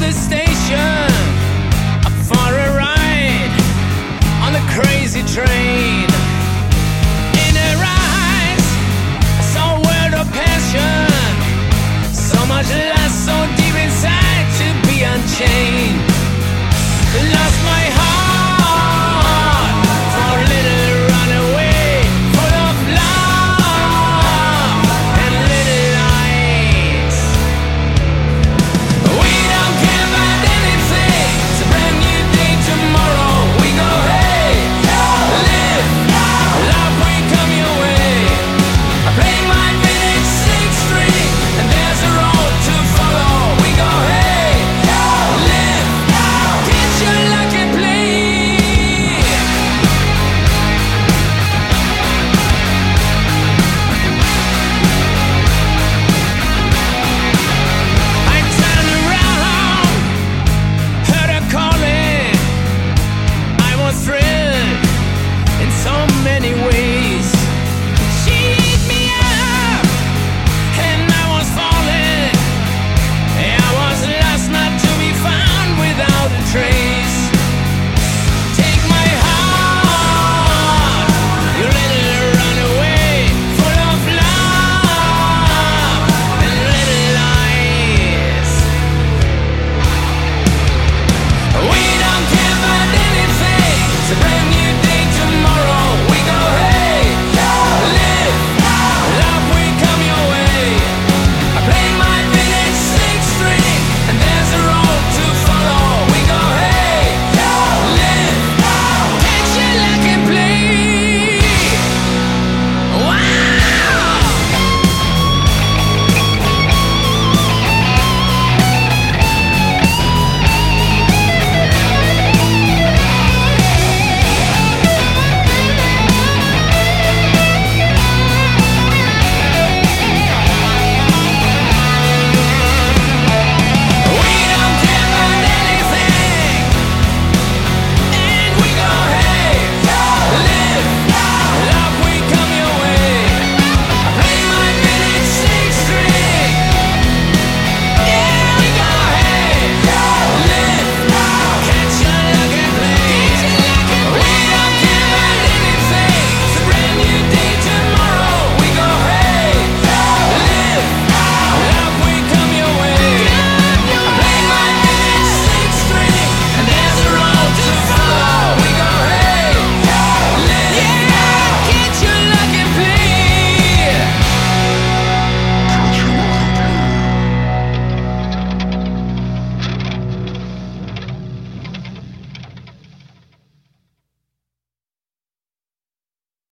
the station.